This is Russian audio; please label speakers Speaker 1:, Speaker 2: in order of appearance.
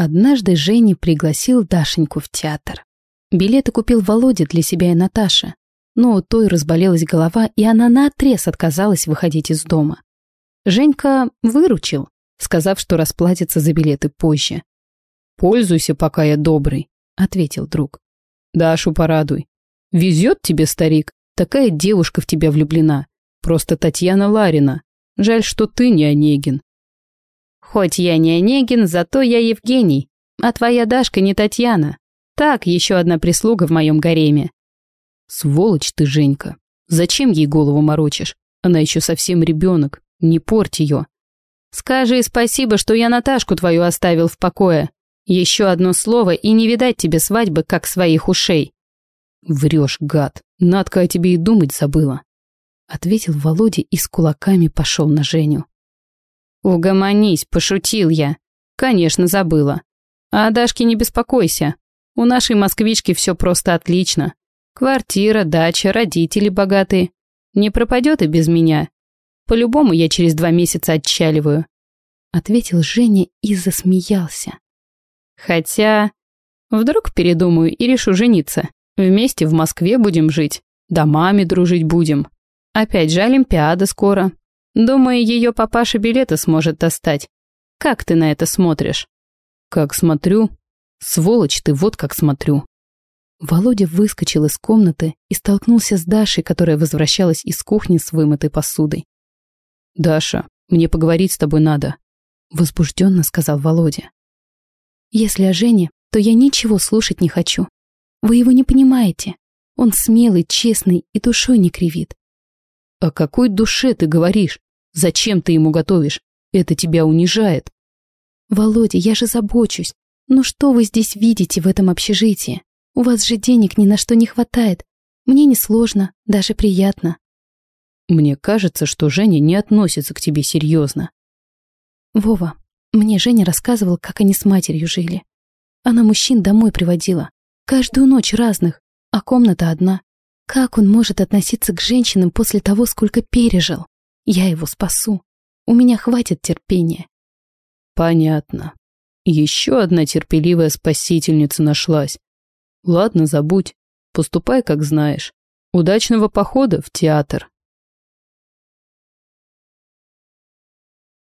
Speaker 1: Однажды Женя пригласил Дашеньку в театр. Билеты купил Володя для себя и Наташи, но у той разболелась голова, и она наотрез отказалась выходить из дома. Женька выручил, сказав, что расплатится за билеты позже. «Пользуйся, пока я добрый», — ответил друг. «Дашу порадуй. Везет тебе, старик, такая девушка в тебя влюблена. Просто Татьяна Ларина. Жаль, что ты не Онегин».
Speaker 2: Хоть я не Онегин, зато я Евгений, а твоя Дашка не Татьяна. Так, еще одна прислуга в моем гареме.
Speaker 1: Сволочь ты, Женька. Зачем ей голову морочишь? Она еще совсем ребенок. Не порть ее.
Speaker 2: Скажи спасибо, что я Наташку твою оставил в покое. Еще одно слово, и не видать тебе свадьбы, как своих ушей.
Speaker 1: Врешь, гад. Надка о тебе и думать забыла. Ответил Володя и с кулаками пошел на Женю.
Speaker 2: «Угомонись, пошутил я. Конечно, забыла. А о Дашке не беспокойся. У нашей москвички все просто отлично. Квартира, дача, родители богатые. Не пропадет и без меня. По-любому я через два месяца отчаливаю».
Speaker 1: Ответил Женя и засмеялся.
Speaker 2: «Хотя... Вдруг передумаю и решу жениться. Вместе в Москве будем жить. Домами дружить будем. Опять же, Олимпиада скоро. Думаю, ее папаша билеты сможет достать. Как ты на это смотришь?
Speaker 1: Как смотрю? Сволочь ты, вот как смотрю. Володя выскочил из комнаты и столкнулся с Дашей, которая возвращалась из кухни с вымытой посудой. «Даша, мне поговорить с тобой надо», — возбужденно сказал Володя. «Если о Жене, то я ничего слушать не хочу. Вы его не понимаете. Он смелый, честный и душой не кривит». «О какой душе ты говоришь? Зачем ты ему готовишь? Это тебя унижает. Володя, я же забочусь. Ну что вы здесь видите в этом общежитии? У вас же денег ни на что не хватает. Мне не сложно, даже приятно. Мне кажется, что Женя не относится к тебе серьезно. Вова, мне Женя рассказывал, как они с матерью жили. Она мужчин домой приводила. Каждую ночь разных, а комната одна. Как он может относиться к женщинам после того, сколько пережил? Я его спасу. У меня хватит терпения. Понятно. Еще одна терпеливая спасительница нашлась. Ладно, забудь. Поступай, как знаешь. Удачного похода в театр.